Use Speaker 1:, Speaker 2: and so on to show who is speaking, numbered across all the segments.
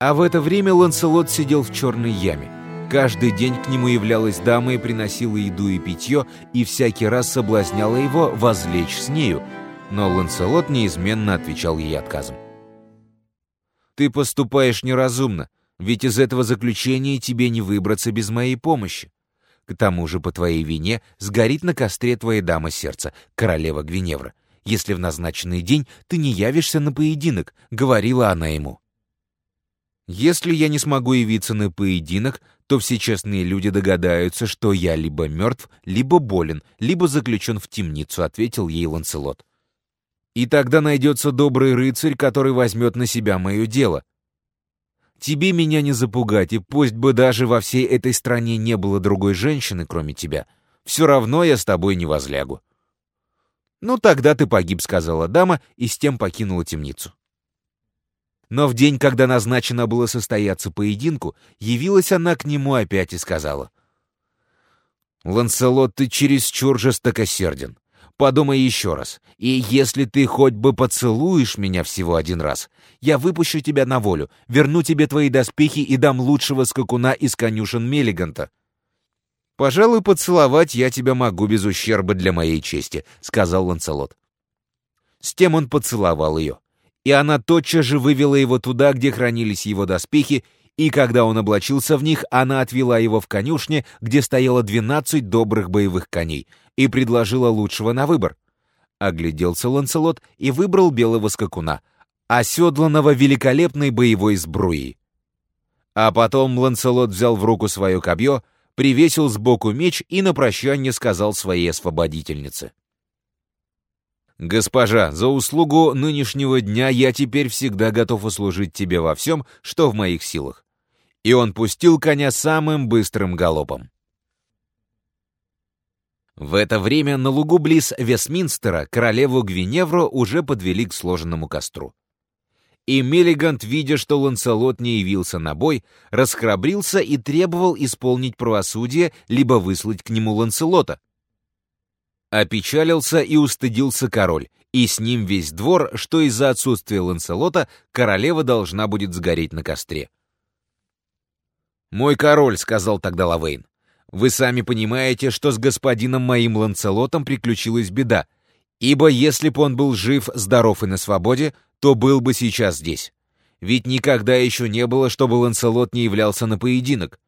Speaker 1: А в это время Ланселот сидел в черной яме. Каждый день к нему являлась дама и приносила еду и питье, и всякий раз соблазняла его возлечь с нею. Но Ланселот неизменно отвечал ей отказом. «Ты поступаешь неразумно, ведь из этого заключения тебе не выбраться без моей помощи. К тому же по твоей вине сгорит на костре твоя дама сердца, королева Гвиневра, если в назначенный день ты не явишься на поединок», — говорила она ему. «Если я не смогу явиться на поединок, то все честные люди догадаются, что я либо мертв, либо болен, либо заключен в темницу», — ответил ей Ланселот. «И тогда найдется добрый рыцарь, который возьмет на себя мое дело. Тебе меня не запугать, и пусть бы даже во всей этой стране не было другой женщины, кроме тебя, все равно я с тобой не возлягу». «Ну, тогда ты погиб», — сказала дама, и с тем покинула темницу. Но в день, когда назначено было состояться поединку, явилась она к нему опять и сказала. «Ланселот, ты чересчур жестокосерден. Подумай еще раз, и если ты хоть бы поцелуешь меня всего один раз, я выпущу тебя на волю, верну тебе твои доспехи и дам лучшего скакуна из конюшен Меллиганта». «Пожалуй, поцеловать я тебя могу без ущерба для моей чести», — сказал Ланселот. С тем он поцеловал ее и она тотчас же вывела его туда, где хранились его доспехи, и когда он облачился в них, она отвела его в конюшне, где стояло двенадцать добрых боевых коней, и предложила лучшего на выбор. Огляделся Ланселот и выбрал белого скакуна, оседланного великолепной боевой сбруей. А потом Ланселот взял в руку свое копье, привесил сбоку меч и на прощание сказал своей освободительнице. «Госпожа, за услугу нынешнего дня я теперь всегда готов услужить тебе во всем, что в моих силах». И он пустил коня самым быстрым галопом. В это время на лугу близ Вестминстера королеву Гвиневру уже подвели к сложенному костру. И Миллигант, видя, что Ланселот не явился на бой, расхрабрился и требовал исполнить правосудие, либо выслать к нему Ланселота. Опечалился и устыдился король, и с ним весь двор, что из-за отсутствия Ланселота королева должна будет сгореть на костре. «Мой король», — сказал тогда Лавейн, — «вы сами понимаете, что с господином моим Ланселотом приключилась беда, ибо если бы он был жив, здоров и на свободе, то был бы сейчас здесь. Ведь никогда еще не было, чтобы Ланселот не являлся на поединок.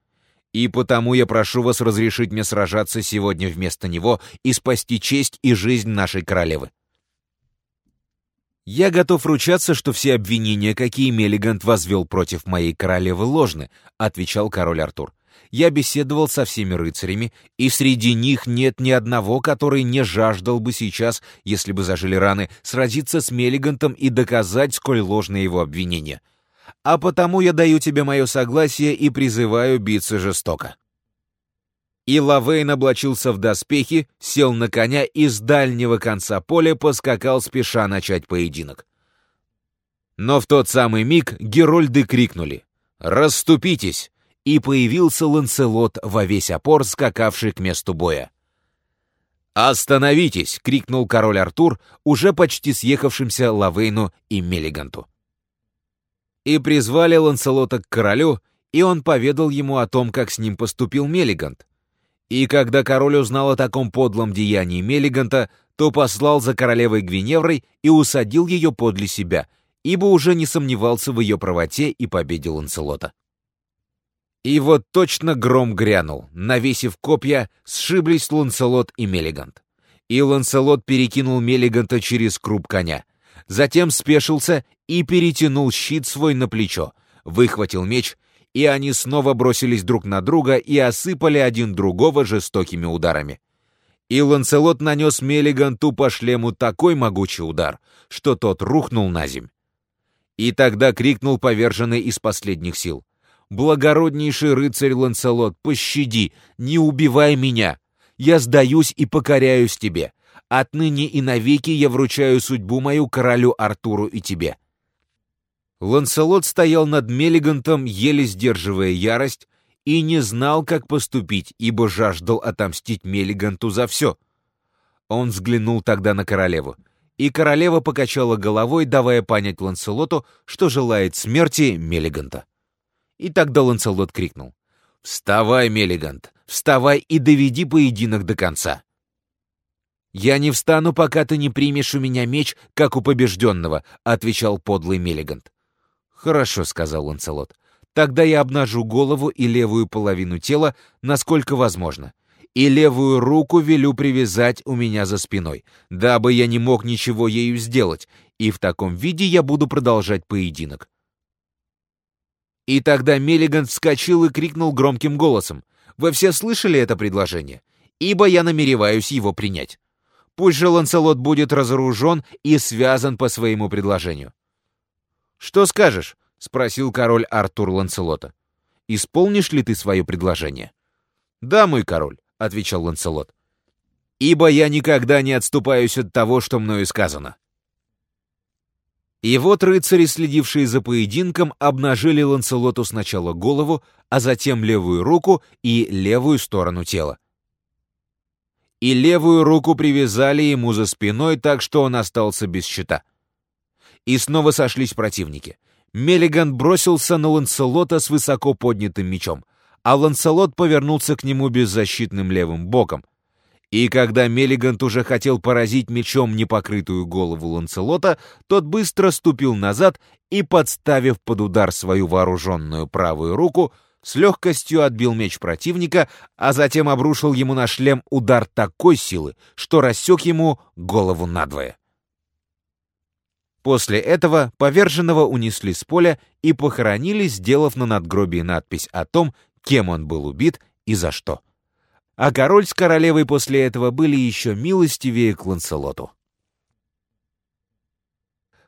Speaker 1: И потому я прошу вас разрешить мне сражаться сегодня вместо него и спасти честь и жизнь нашей королевы. Я готов ручаться, что все обвинения, какие Меллигант возвел против моей королевы, ложны, отвечал король Артур. Я беседовал со всеми рыцарями, и среди них нет ни одного, который не жаждал бы сейчас, если бы зажили раны, сразиться с Меллигантом и доказать, сколь ложны его обвинения а потому я даю тебе мое согласие и призываю биться жестоко». И Лавейн облачился в доспехи, сел на коня и с дальнего конца поля поскакал, спеша начать поединок. Но в тот самый миг герольды крикнули «Расступитесь!» и появился Ланселот во весь опор, скакавший к месту боя. «Остановитесь!» — крикнул король Артур, уже почти съехавшимся Лавейну и Меллиганту и призвали Ланселота к королю, и он поведал ему о том, как с ним поступил Мелигант. И когда король узнал о таком подлом деянии Мелиганта, то послал за королевой Гвиневрой и усадил ее подле себя, ибо уже не сомневался в ее правоте и победе Ланселота. И вот точно гром грянул, навесив копья, сшиблись Ланселот и Мелигант. И Ланселот перекинул Мелиганта через круп коня, затем спешился и перетянул щит свой на плечо, выхватил меч, и они снова бросились друг на друга и осыпали один другого жестокими ударами. И Ланселот нанес Мелиганту по шлему такой могучий удар, что тот рухнул на земь. И тогда крикнул поверженный из последних сил. «Благороднейший рыцарь Ланселот, пощади, не убивай меня! Я сдаюсь и покоряюсь тебе. Отныне и навеки я вручаю судьбу мою королю Артуру и тебе». Ланселот стоял над Меллигантом, еле сдерживая ярость, и не знал, как поступить, ибо жаждал отомстить Меллиганту за все. Он взглянул тогда на королеву, и королева покачала головой, давая понять Ланселоту, что желает смерти Меллиганта. И тогда Ланселот крикнул. «Вставай, Мелигант, вставай и доведи поединок до конца!» «Я не встану, пока ты не примешь у меня меч, как у побежденного», — отвечал подлый Мелигант. «Хорошо», — сказал Ланселот. «Тогда я обнажу голову и левую половину тела, насколько возможно, и левую руку велю привязать у меня за спиной, дабы я не мог ничего ею сделать, и в таком виде я буду продолжать поединок». И тогда Меллиган вскочил и крикнул громким голосом. «Вы все слышали это предложение? Ибо я намереваюсь его принять». Пусть же Ланселот будет разоружен и связан по своему предложению. «Что скажешь?» — спросил король Артур Ланселота. «Исполнишь ли ты свое предложение?» «Да, мой король», — отвечал Ланселот. «Ибо я никогда не отступаюсь от того, что мною сказано». И вот рыцари, следившие за поединком, обнажили Ланселоту сначала голову, а затем левую руку и левую сторону тела и левую руку привязали ему за спиной так, что он остался без щита. И снова сошлись противники. Меллиган бросился на Ланселота с высоко поднятым мечом, а Ланселот повернулся к нему беззащитным левым боком. И когда Меллигант уже хотел поразить мечом непокрытую голову Ланселота, тот быстро ступил назад и, подставив под удар свою вооруженную правую руку, с легкостью отбил меч противника, а затем обрушил ему на шлем удар такой силы, что рассек ему голову надвое. После этого поверженного унесли с поля и похоронили, сделав на надгробии надпись о том, кем он был убит и за что. А король с королевой после этого были еще милостивее к Ланселоту.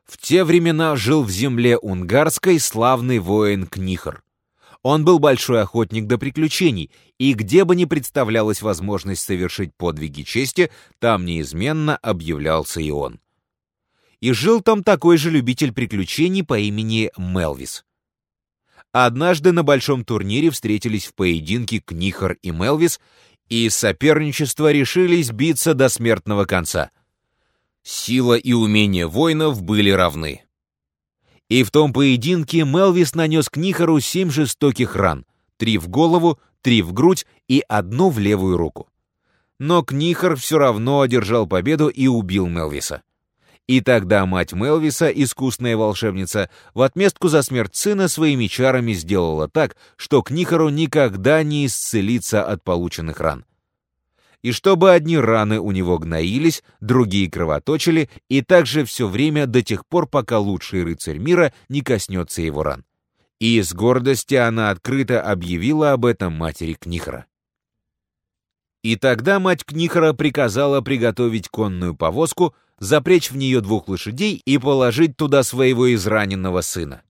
Speaker 1: В те времена жил в земле унгарской славный воин Книхор. Он был большой охотник до приключений, и где бы ни представлялась возможность совершить подвиги чести, там неизменно объявлялся и он. И жил там такой же любитель приключений по имени Мелвис. Однажды на большом турнире встретились в поединке Книхор и Мелвис, и из соперничества решились биться до смертного конца. Сила и умение воинов были равны. И в том поединке Мелвис нанес Книхору семь жестоких ран, три в голову, три в грудь и одну в левую руку. Но Книхор все равно одержал победу и убил Мелвиса. И тогда мать Мелвиса, искусная волшебница, в отместку за смерть сына своими чарами сделала так, что Книхору никогда не исцелиться от полученных ран и чтобы одни раны у него гноились, другие кровоточили, и также все время до тех пор, пока лучший рыцарь мира не коснется его ран. И из гордости она открыто объявила об этом матери Книхора. И тогда мать Книхора приказала приготовить конную повозку, запречь в нее двух лошадей и положить туда своего израненного сына.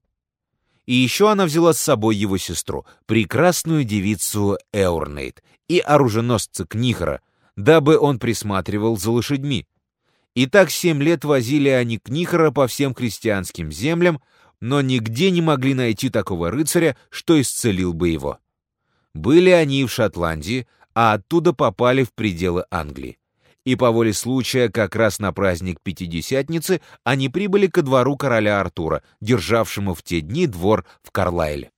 Speaker 1: И еще она взяла с собой его сестру, прекрасную девицу Эурнейт, и оруженосца Книхора, дабы он присматривал за лошадьми. И так семь лет возили они Книхора по всем христианским землям, но нигде не могли найти такого рыцаря, что исцелил бы его. Были они в Шотландии, а оттуда попали в пределы Англии и по воле случая как раз на праздник Пятидесятницы они прибыли ко двору короля Артура, державшему в те дни двор в Карлайле.